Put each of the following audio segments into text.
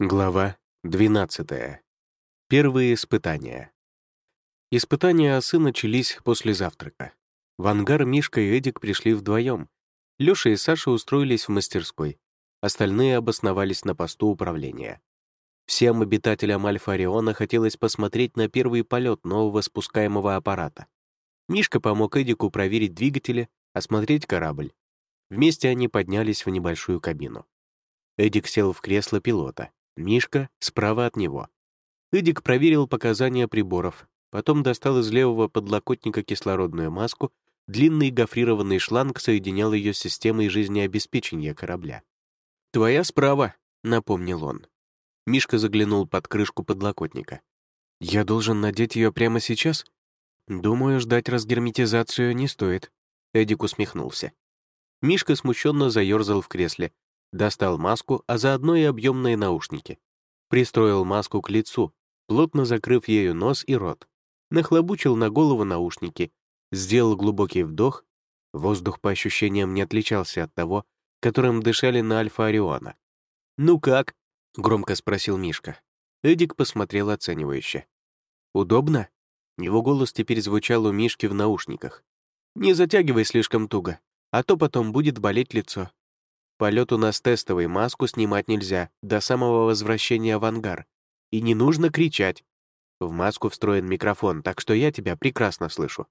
Глава 12. Первые испытания. Испытания осы начались после завтрака. В ангар Мишка и Эдик пришли вдвоем. Лёша и Саша устроились в мастерской. Остальные обосновались на посту управления. Всем обитателям Альфа-Ориона хотелось посмотреть на первый полет нового спускаемого аппарата. Мишка помог Эдику проверить двигатели, осмотреть корабль. Вместе они поднялись в небольшую кабину. Эдик сел в кресло пилота. Мишка справа от него. Эдик проверил показания приборов, потом достал из левого подлокотника кислородную маску, длинный гофрированный шланг соединял ее с системой жизнеобеспечения корабля. «Твоя справа», — напомнил он. Мишка заглянул под крышку подлокотника. «Я должен надеть ее прямо сейчас?» «Думаю, ждать разгерметизацию не стоит», — Эдик усмехнулся. Мишка смущенно заерзал в кресле, Достал маску, а заодно и объемные наушники. Пристроил маску к лицу, плотно закрыв ею нос и рот. Нахлобучил на голову наушники, сделал глубокий вдох. Воздух по ощущениям не отличался от того, которым дышали на Альфа Ориона. «Ну как?» — громко спросил Мишка. Эдик посмотрел оценивающе. «Удобно?» Его голос теперь звучал у Мишки в наушниках. «Не затягивай слишком туго, а то потом будет болеть лицо. Полет у нас тестовый, маску снимать нельзя до самого возвращения в ангар. И не нужно кричать. В маску встроен микрофон, так что я тебя прекрасно слышу.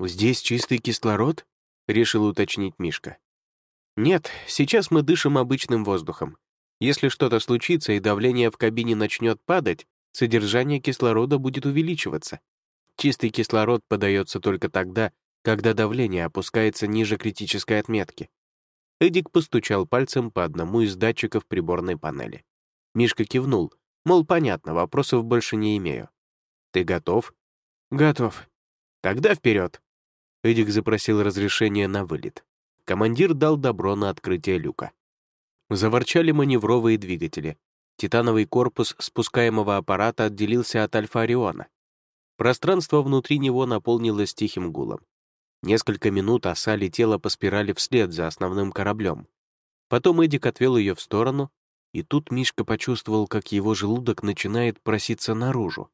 «Здесь чистый кислород?» — решил уточнить Мишка. «Нет, сейчас мы дышим обычным воздухом. Если что-то случится и давление в кабине начнет падать, содержание кислорода будет увеличиваться. Чистый кислород подается только тогда, когда давление опускается ниже критической отметки. Эдик постучал пальцем по одному из датчиков приборной панели. Мишка кивнул, мол, понятно, вопросов больше не имею. «Ты готов?» «Готов. Тогда вперед. Эдик запросил разрешение на вылет. Командир дал добро на открытие люка. Заворчали маневровые двигатели. Титановый корпус спускаемого аппарата отделился от Альфа-Ориона. Пространство внутри него наполнилось тихим гулом. Несколько минут оса летела по спирали вслед за основным кораблем. Потом Эдик отвел ее в сторону, и тут Мишка почувствовал, как его желудок начинает проситься наружу.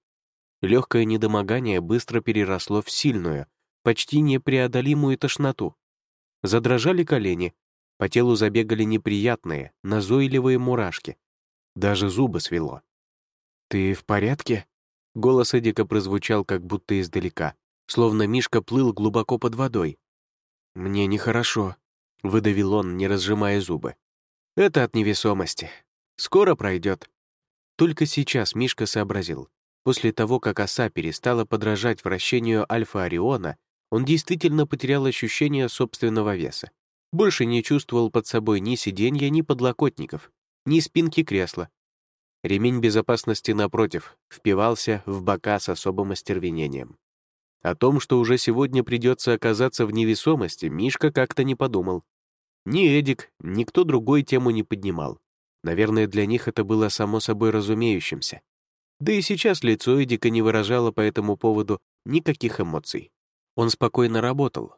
Легкое недомогание быстро переросло в сильную, почти непреодолимую тошноту. Задрожали колени, по телу забегали неприятные, назойливые мурашки. Даже зубы свело. «Ты в порядке?» Голос Эдика прозвучал как будто издалека словно Мишка плыл глубоко под водой. «Мне нехорошо», — выдавил он, не разжимая зубы. «Это от невесомости. Скоро пройдет». Только сейчас Мишка сообразил. После того, как оса перестала подражать вращению Альфа-Ориона, он действительно потерял ощущение собственного веса. Больше не чувствовал под собой ни сиденья, ни подлокотников, ни спинки кресла. Ремень безопасности, напротив, впивался в бока с особым остервенением. О том, что уже сегодня придется оказаться в невесомости, Мишка как-то не подумал. Ни Эдик, ни кто другой тему не поднимал. Наверное, для них это было само собой разумеющимся. Да и сейчас лицо Эдика не выражало по этому поводу никаких эмоций. Он спокойно работал.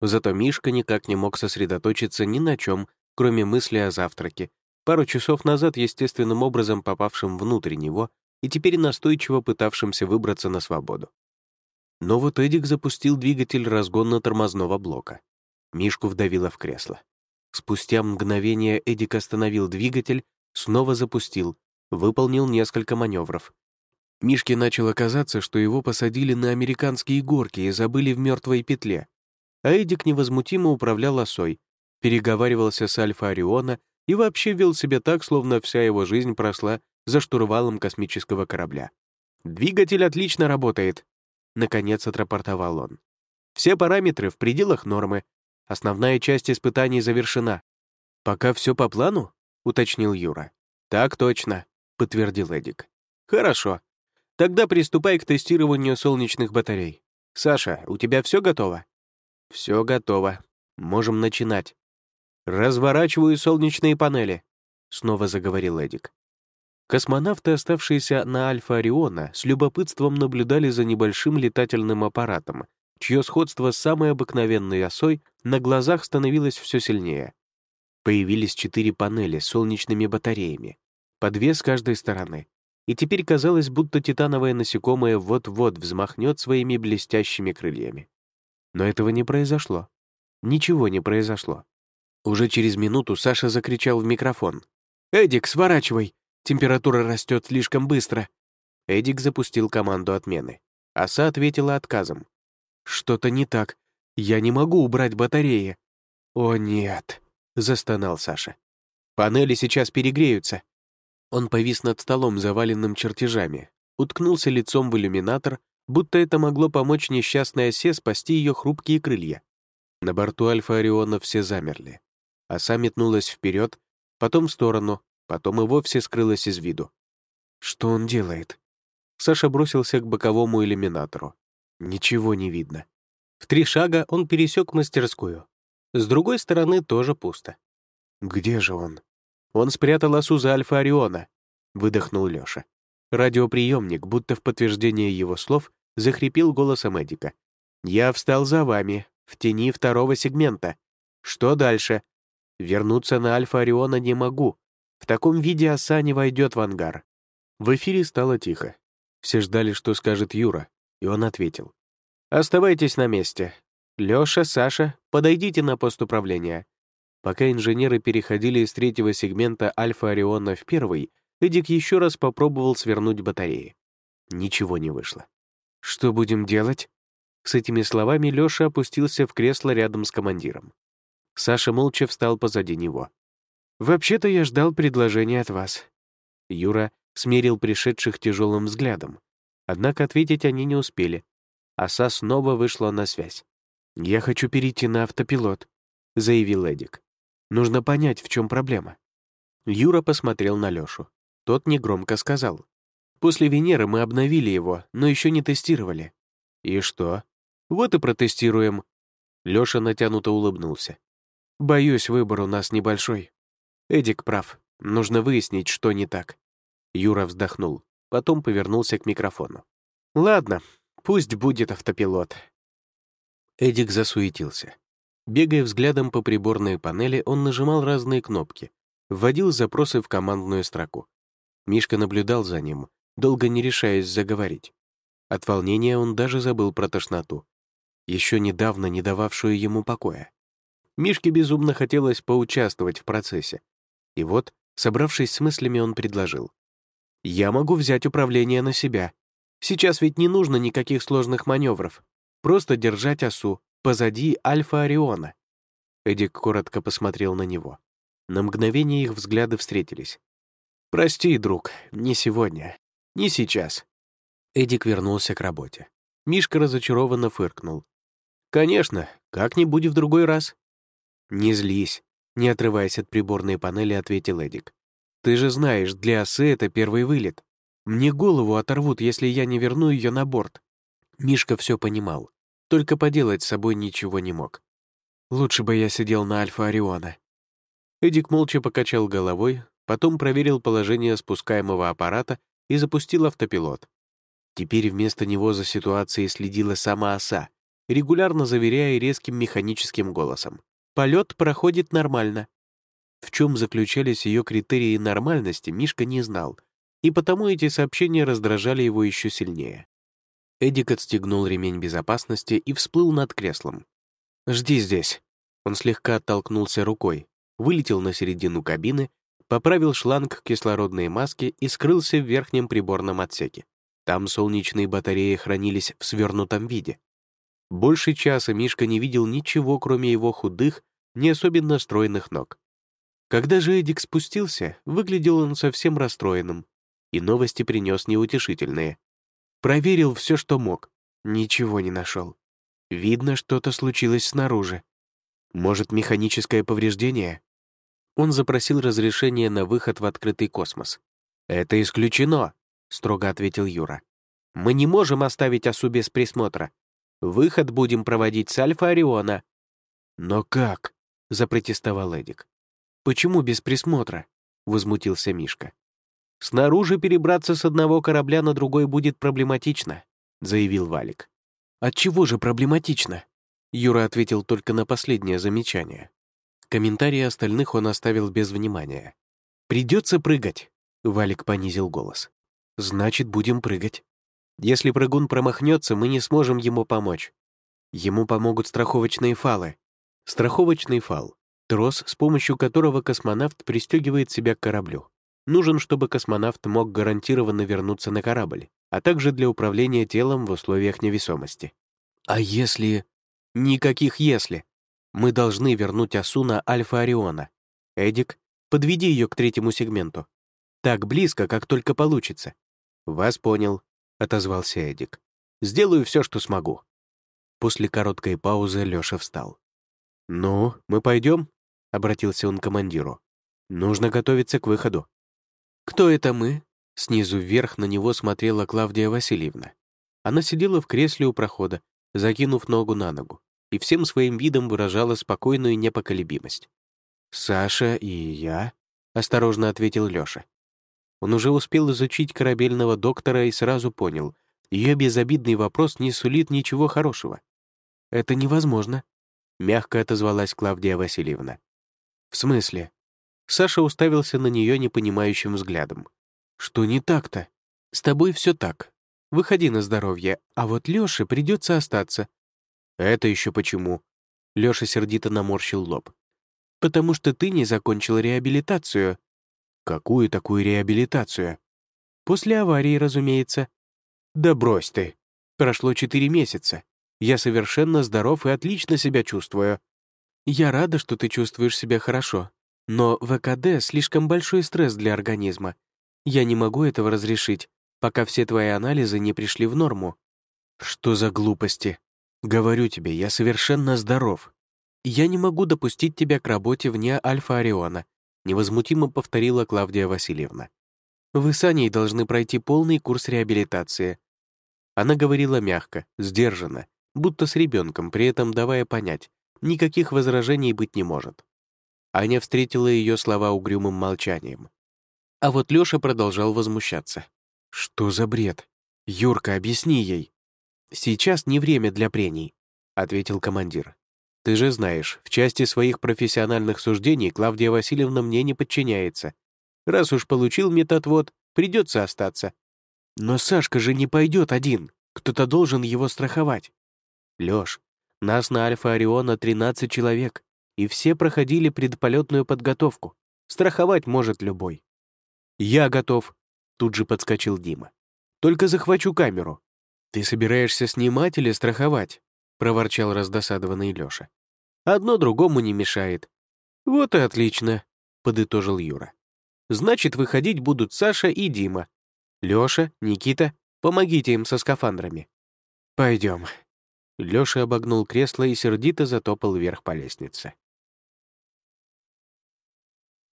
Зато Мишка никак не мог сосредоточиться ни на чем, кроме мысли о завтраке, пару часов назад естественным образом попавшим внутрь него и теперь настойчиво пытавшимся выбраться на свободу. Но вот Эдик запустил двигатель разгонно-тормозного блока. Мишку вдавило в кресло. Спустя мгновение Эдик остановил двигатель, снова запустил, выполнил несколько маневров. Мишке начало казаться, что его посадили на американские горки и забыли в мертвой петле. А Эдик невозмутимо управлял осой, переговаривался с Альфа Ориона и вообще вел себя так, словно вся его жизнь прошла за штурвалом космического корабля. «Двигатель отлично работает», — наконец отрапортовал он. «Все параметры в пределах нормы. Основная часть испытаний завершена». «Пока все по плану?» — уточнил Юра. «Так точно», — подтвердил Эдик. «Хорошо. Тогда приступай к тестированию солнечных батарей. Саша, у тебя все готово?» «Все готово. Можем начинать». «Разворачиваю солнечные панели», — снова заговорил Эдик. Космонавты, оставшиеся на Альфа Ориона, с любопытством наблюдали за небольшим летательным аппаратом, чье сходство с самой обыкновенной осой на глазах становилось все сильнее. Появились четыре панели с солнечными батареями. по две с каждой стороны. И теперь казалось, будто титановое насекомое вот-вот взмахнет своими блестящими крыльями. Но этого не произошло. Ничего не произошло. Уже через минуту Саша закричал в микрофон. «Эдик, сворачивай! Температура растет слишком быстро!» Эдик запустил команду отмены. Оса ответила отказом. «Что-то не так. Я не могу убрать батареи». «О, нет!» — застонал Саша. «Панели сейчас перегреются». Он повис над столом, заваленным чертежами, уткнулся лицом в иллюминатор, будто это могло помочь несчастной осе спасти ее хрупкие крылья. На борту Альфа Ориона все замерли. Оса метнулась вперед, потом в сторону, потом и вовсе скрылась из виду. Что он делает? Саша бросился к боковому иллюминатору. Ничего не видно. В три шага он пересек мастерскую. С другой стороны тоже пусто. Где же он? Он спрятал осу за Альфа Ориона, выдохнул Лёша. Радиоприемник, будто в подтверждение его слов, захрипел голосом Эдика. «Я встал за вами, в тени второго сегмента. Что дальше? Вернуться на Альфа Ориона не могу. В таком виде оса не войдет в ангар». В эфире стало тихо. Все ждали, что скажет Юра, и он ответил. «Оставайтесь на месте. Лёша, Саша, подойдите на пост управления». Пока инженеры переходили из третьего сегмента Альфа Ориона в первый, Эдик еще раз попробовал свернуть батареи. Ничего не вышло. «Что будем делать?» С этими словами Лёша опустился в кресло рядом с командиром. Саша молча встал позади него. «Вообще-то я ждал предложения от вас». Юра смерил пришедших тяжелым взглядом. Однако ответить они не успели. Оса снова вышла на связь. «Я хочу перейти на автопилот», — заявил Эдик. «Нужно понять, в чем проблема». Юра посмотрел на Лёшу. Тот негромко сказал. «После Венеры мы обновили его, но еще не тестировали». «И что?» «Вот и протестируем». Лёша натянуто улыбнулся. «Боюсь, выбор у нас небольшой. Эдик прав. Нужно выяснить, что не так. Юра вздохнул, потом повернулся к микрофону. «Ладно, пусть будет автопилот». Эдик засуетился. Бегая взглядом по приборной панели, он нажимал разные кнопки, вводил запросы в командную строку. Мишка наблюдал за ним, долго не решаясь заговорить. От волнения он даже забыл про тошноту, еще недавно не дававшую ему покоя. Мишке безумно хотелось поучаствовать в процессе. И вот, собравшись с мыслями, он предложил я могу взять управление на себя. Сейчас ведь не нужно никаких сложных маневров. Просто держать осу позади Альфа Ориона. Эдик коротко посмотрел на него. На мгновение их взгляды встретились. «Прости, друг, не сегодня, не сейчас». Эдик вернулся к работе. Мишка разочарованно фыркнул. «Конечно, как-нибудь в другой раз». «Не злись», — не отрываясь от приборной панели, ответил Эдик. Ты же знаешь, для осы это первый вылет. Мне голову оторвут, если я не верну ее на борт. Мишка все понимал, только поделать с собой ничего не мог. Лучше бы я сидел на Альфа Ориона. Эдик молча покачал головой, потом проверил положение спускаемого аппарата и запустил автопилот. Теперь вместо него за ситуацией следила сама оса, регулярно заверяя резким механическим голосом. «Полет проходит нормально. В чем заключались ее критерии нормальности, Мишка не знал, и потому эти сообщения раздражали его еще сильнее. Эдик отстегнул ремень безопасности и всплыл над креслом. «Жди здесь». Он слегка оттолкнулся рукой, вылетел на середину кабины, поправил шланг кислородной маски и скрылся в верхнем приборном отсеке. Там солнечные батареи хранились в свернутом виде. Больше часа Мишка не видел ничего, кроме его худых, не особенно стройных ног. Когда же Эдик спустился, выглядел он совсем расстроенным, и новости принес неутешительные. Проверил все, что мог. Ничего не нашел. Видно, что-то случилось снаружи. Может, механическое повреждение? Он запросил разрешение на выход в открытый космос. «Это исключено», — строго ответил Юра. «Мы не можем оставить осу без присмотра. Выход будем проводить с Альфа Ориона». «Но как?» — запротестовал Эдик. «Почему без присмотра?» — возмутился Мишка. «Снаружи перебраться с одного корабля на другой будет проблематично», — заявил Валик. «Отчего же проблематично?» Юра ответил только на последнее замечание. Комментарии остальных он оставил без внимания. «Придется прыгать». Валик понизил голос. «Значит, будем прыгать. Если прыгун промахнется, мы не сможем ему помочь. Ему помогут страховочные фалы. Страховочный фал — трос, с помощью которого космонавт пристегивает себя к кораблю. Нужен, чтобы космонавт мог гарантированно вернуться на корабль, а также для управления телом в условиях невесомости. А если... Никаких «если». Мы должны вернуть осу на Альфа Ориона. Эдик, подведи ее к третьему сегменту. Так близко, как только получится. Вас понял, — отозвался Эдик. Сделаю все, что смогу. После короткой паузы Лёша встал. «Ну, мы пойдем?» — обратился он к командиру. «Нужно готовиться к выходу». «Кто это мы?» Снизу вверх на него смотрела Клавдия Васильевна. Она сидела в кресле у прохода, закинув ногу на ногу, и всем своим видом выражала спокойную непоколебимость. «Саша и я?» — осторожно ответил Лёша. Он уже успел изучить корабельного доктора и сразу понял, ее безобидный вопрос не сулит ничего хорошего. «Это невозможно», — мягко отозвалась Клавдия Васильевна. «В смысле?» Саша уставился на нее непонимающим взглядом. «Что не так-то? С тобой все так. Выходи на здоровье, а вот Лёше придется остаться». «Это еще почему?» Лёша сердито наморщил лоб. «Потому что ты не закончил реабилитацию». «Какую такую реабилитацию?» «После аварии, разумеется». «Да брось ты. Прошло четыре месяца. Я совершенно здоров и отлично себя чувствую». «Я рада, что ты чувствуешь себя хорошо. Но ВКД — слишком большой стресс для организма. Я не могу этого разрешить, пока все твои анализы не пришли в норму». «Что за глупости? Говорю тебе, я совершенно здоров. Я не могу допустить тебя к работе вне Альфа-Ориона», невозмутимо повторила Клавдия Васильевна. «Вы с Аней должны пройти полный курс реабилитации». Она говорила мягко, сдержанно, будто с ребенком, при этом давая понять, никаких возражений быть не может. Аня встретила ее слова угрюмым молчанием. А вот Лёша продолжал возмущаться. «Что за бред? Юрка, объясни ей». «Сейчас не время для прений», — ответил командир. «Ты же знаешь, в части своих профессиональных суждений Клавдия Васильевна мне не подчиняется. Раз уж получил методвод, придется остаться». «Но Сашка же не пойдет один. Кто-то должен его страховать». «Лёш, нас на Альфа Ориона 13 человек и все проходили предполетную подготовку. Страховать может любой. «Я готов», — тут же подскочил Дима. «Только захвачу камеру». «Ты собираешься снимать или страховать?» — проворчал раздосадованный Лёша. «Одно другому не мешает». «Вот и отлично», — подытожил Юра. «Значит, выходить будут Саша и Дима. Лёша, Никита, помогите им со скафандрами». «Пойдем». Лёша обогнул кресло и сердито затопал вверх по лестнице.